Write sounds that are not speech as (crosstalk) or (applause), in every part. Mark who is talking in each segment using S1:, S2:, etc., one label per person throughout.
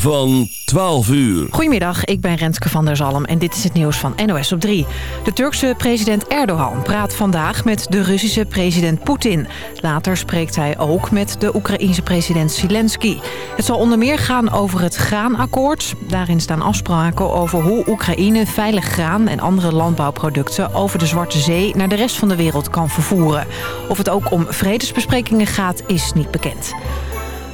S1: van 12 uur.
S2: Goedemiddag, ik ben Renske van der Zalm en dit is het nieuws van NOS op 3. De Turkse president Erdogan praat vandaag met de Russische president Poetin. Later spreekt hij ook met de Oekraïense president Zelensky. Het zal onder meer gaan over het graanakkoord. Daarin staan afspraken over hoe Oekraïne veilig graan en andere landbouwproducten... over de Zwarte Zee naar de rest van de wereld kan vervoeren. Of het ook om vredesbesprekingen gaat, is niet bekend.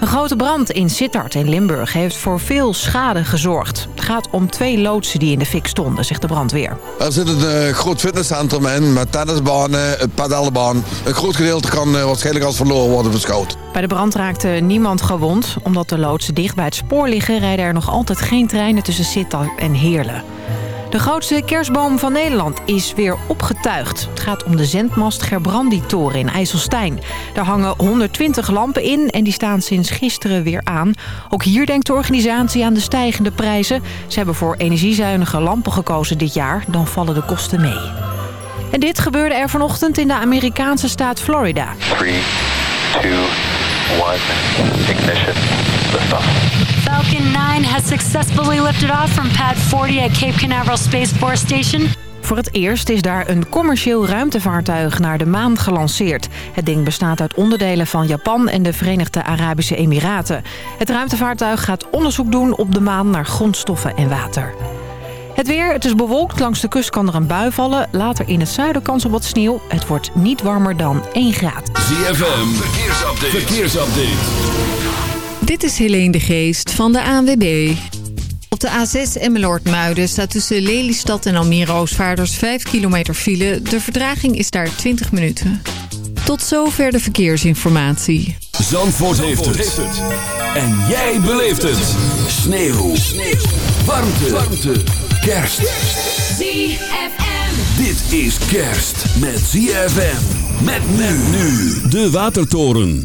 S2: Een grote brand in Sittard in Limburg heeft voor veel schade gezorgd. Het gaat om twee loodsen die in de fik stonden, zegt de brandweer.
S3: Er zit een uh, groot fitnesscentrum in met tennisbanen, een padelbaan. Een groot gedeelte kan uh, waarschijnlijk als verloren worden beschouwd.
S2: Bij de brand raakte niemand gewond. Omdat de loodsen dicht bij het spoor liggen... rijden er nog altijd geen treinen tussen Sittard en Heerlen. De grootste kerstboom van Nederland is weer opgetuigd. Het gaat om de zendmast Gerbrandi-toren in IJsselstein. Daar hangen 120 lampen in en die staan sinds gisteren weer aan. Ook hier denkt de organisatie aan de stijgende prijzen. Ze hebben voor energiezuinige lampen gekozen dit jaar. Dan vallen de kosten mee. En dit gebeurde er vanochtend in de Amerikaanse staat Florida.
S4: 3, 2, 1, ignition.
S5: Falcon 9 has successfully lifted off from pad 40 at Cape Canaveral Space Force Station.
S2: Voor het eerst is daar een commercieel ruimtevaartuig naar de maan gelanceerd. Het ding bestaat uit onderdelen van Japan en de Verenigde Arabische Emiraten. Het ruimtevaartuig gaat onderzoek doen op de maan naar grondstoffen en water. Het weer, het is bewolkt. Langs de kust kan er een bui vallen. Later in het zuiden kans op wat sneeuw. Het wordt niet warmer dan 1 graad.
S1: ZFM, verkeersupdate. verkeersupdate.
S6: Dit is Helene de Geest van de ANWB. Op de A6 Emmeloord-Muiden staat tussen Lelystad en Almere Oostvaarders 5 kilometer file. De verdraging is daar 20 minuten. Tot zover de verkeersinformatie.
S1: Zandvoort, Zandvoort heeft, het. En jij beleeft het. Sneeuw. Sneeuw. Warmte. Warmte. Kerst.
S5: ZFM.
S1: Dit is kerst met ZFM. Met men nu. De Watertoren.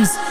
S5: Weapons.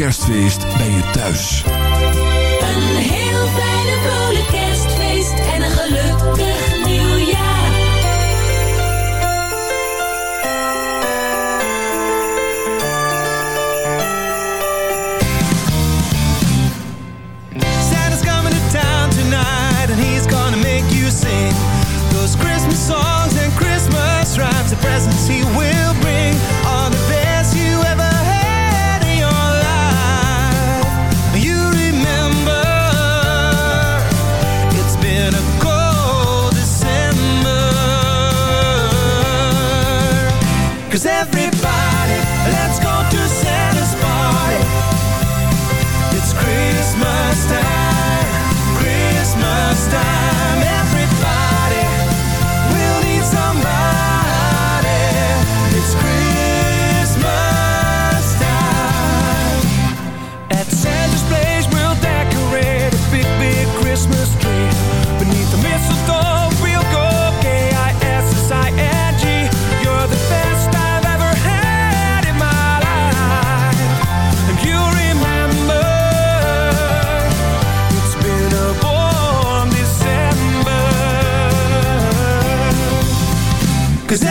S1: Kerstfeest bij je thuis.
S7: Een heel fijne vrolijk kerstfeest en een gelukkig nieuwjaar.
S8: Santa's coming to town tonight and he's gonna make you sing those Christmas songs and Christmas rhymes. The presents he will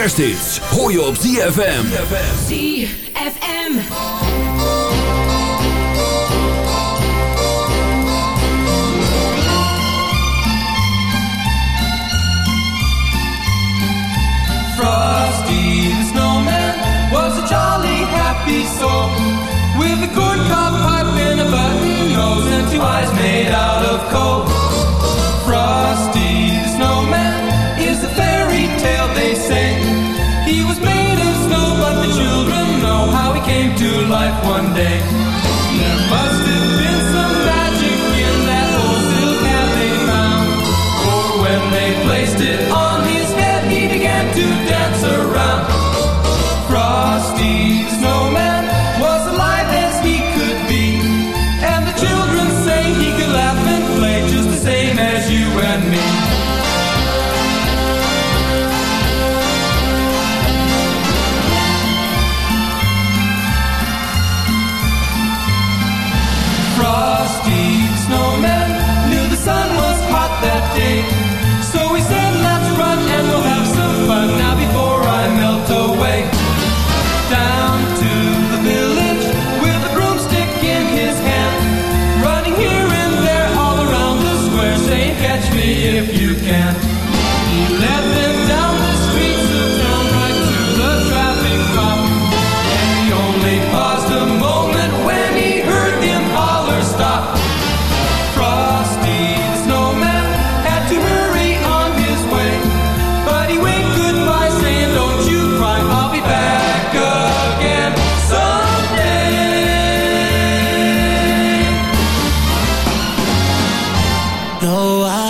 S1: kerst is. Hoor je op ZFM.
S7: ZFM.
S9: Frosty the Snowman was a jolly happy soul. With a corncob pipe and a button nose and two eyes made out of coal. one day.
S8: No, I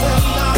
S10: Been spending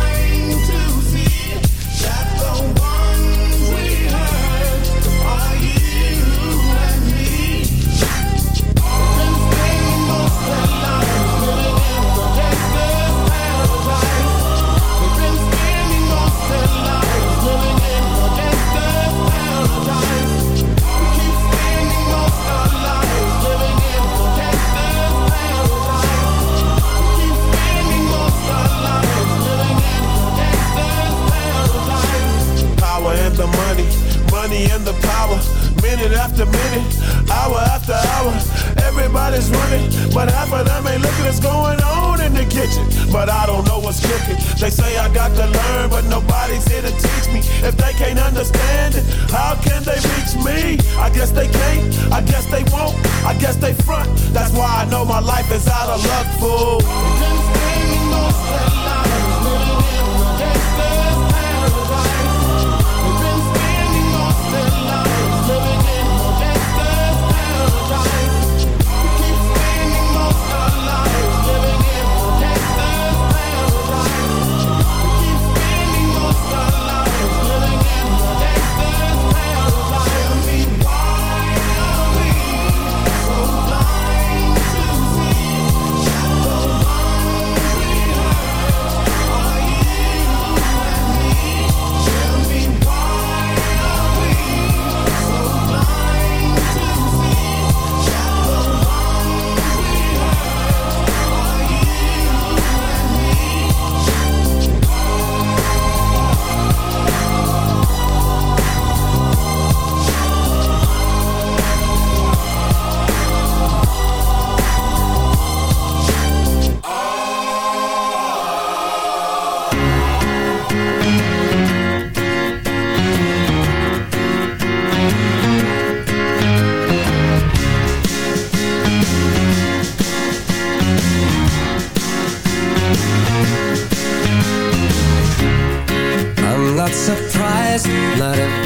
S10: is out of luck, fool.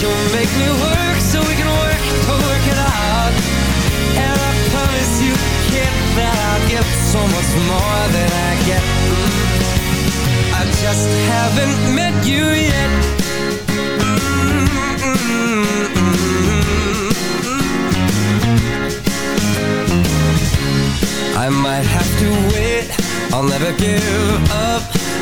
S11: You'll make me work so we can work to work it out. And I promise you, that I'll give so much more than I get. I just haven't met you yet. I might have to wait, I'll never give up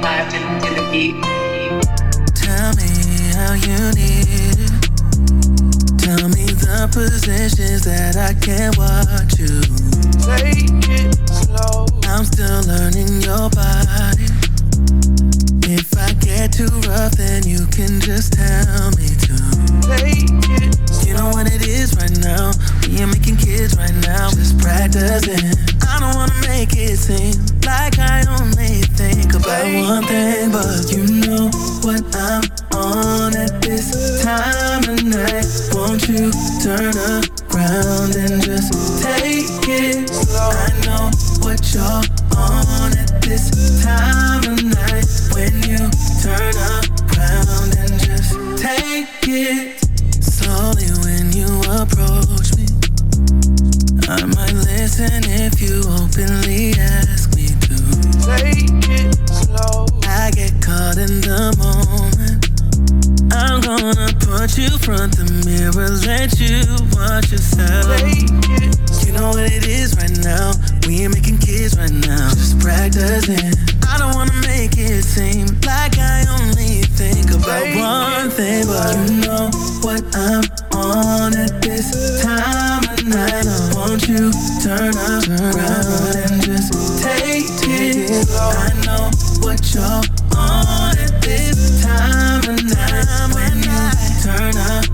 S12: 1985 to, to the beat.
S13: Tell me how you need it. Tell me the positions that I can watch you. Take it slow. I'm still learning your body. If I get too rough, then you can just tell me. Take it. You know what it is right now. We ain't making kids right now. Just practicing. I don't wanna make it seem like I only think about one thing, but you know what I'm on at this time of night. Won't you turn around and just take it? I know what you're on at this time of night. When you turn around and just take it slowly when you approach me. I might listen if you openly ask me to. Take it slow. I get caught in the moment. I'm gonna put you front the mirror, let you watch yourself. You know what it is right now. We ain't making kids right now. Just practicing. I don't wanna make it seem like I only think about one thing, but you know what I'm on at this time of night. Won't you turn around and just take it? I know what you're on at this time of night. When you turn around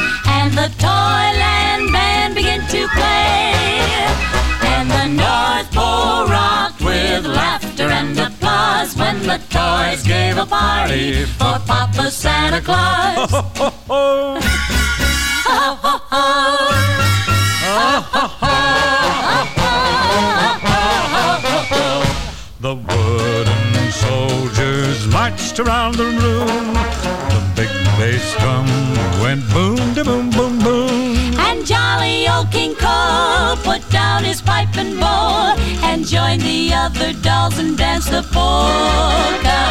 S5: And the Toyland band began to play, and the North Pole rocked with laughter and applause when the toys gave a party for Papa Santa Claus. (laughs) Ho, ho,
S14: The wooden soldiers marched around the room. Went boom, da boom, boom, boom.
S5: And jolly old King Cole put down his pipe and bowl and joined the other dolls and danced the polka.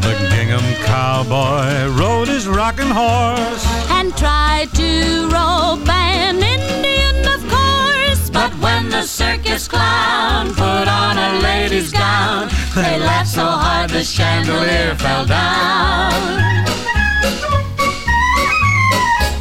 S14: The gingham cowboy rode his rocking horse.
S5: And tried to rope an Indian, of course. But when the circus clown put on a lady's gown, they laughed so hard the chandelier fell down.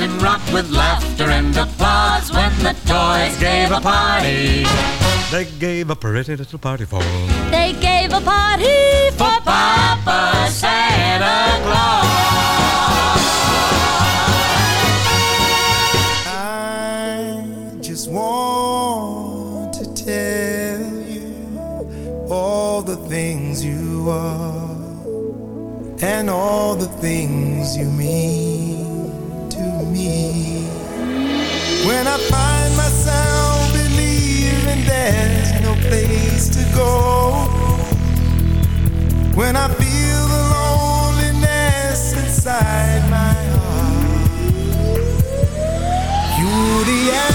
S5: and rocked with laughter and applause when the toys gave a party.
S14: They gave a pretty little party for
S5: They gave a party for Papa Santa Claus.
S13: I just want to tell you all the things you are and all the things you mean to me. When I find myself believing there's no place to go, when I feel the loneliness inside my heart, you're the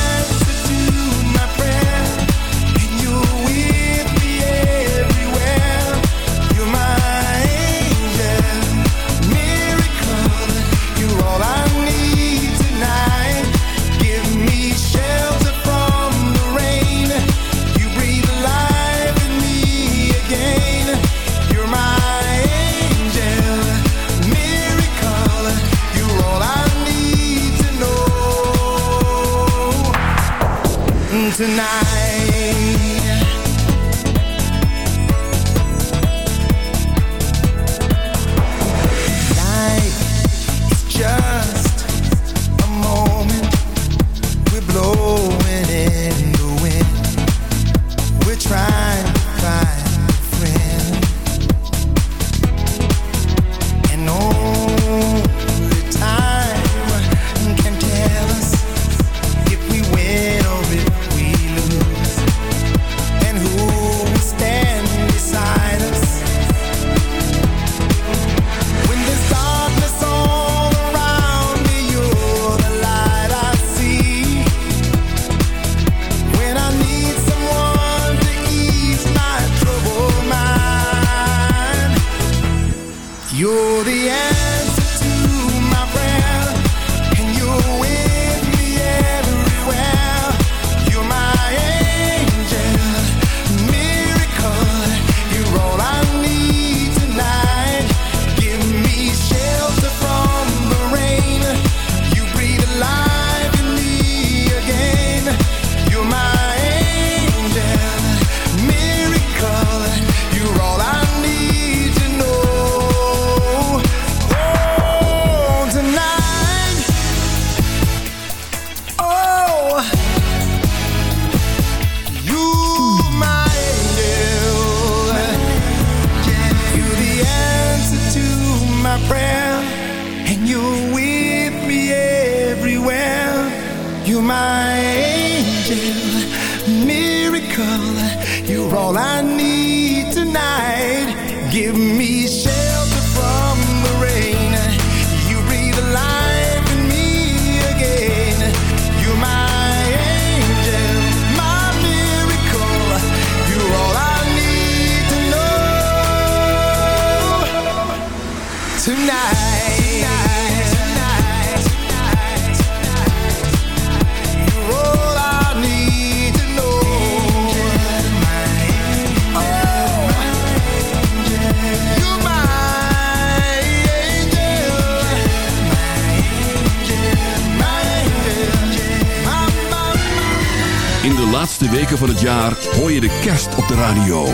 S1: weken van het jaar hoor je de kerst op de radio.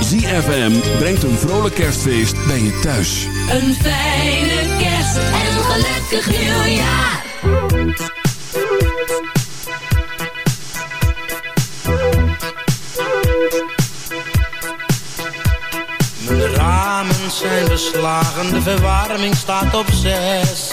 S1: ZFM brengt een vrolijk kerstfeest bij je thuis.
S5: Een fijne kerst en een gelukkig nieuwjaar.
S15: Mijn ramen zijn beslagen, de verwarming staat op zes.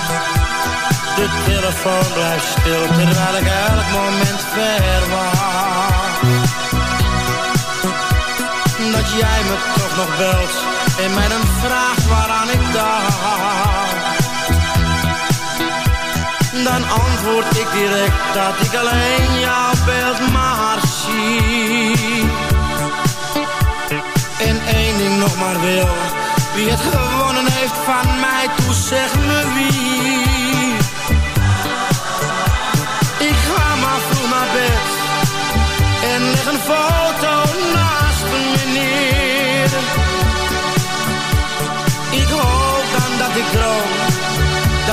S15: De telefoon blijft stil terwijl ik elk moment verwacht. Dat jij me toch nog belt en mij dan vraagt waaraan ik dacht. Dan antwoord ik direct dat ik alleen jouw beeld maar zie. En één ding nog maar wil, wie het gewonnen heeft van mij, toe zeg me wie.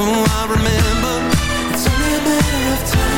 S13: oh I remember. It's only a matter of time,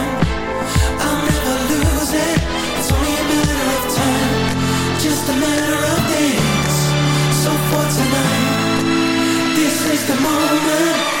S13: the moment.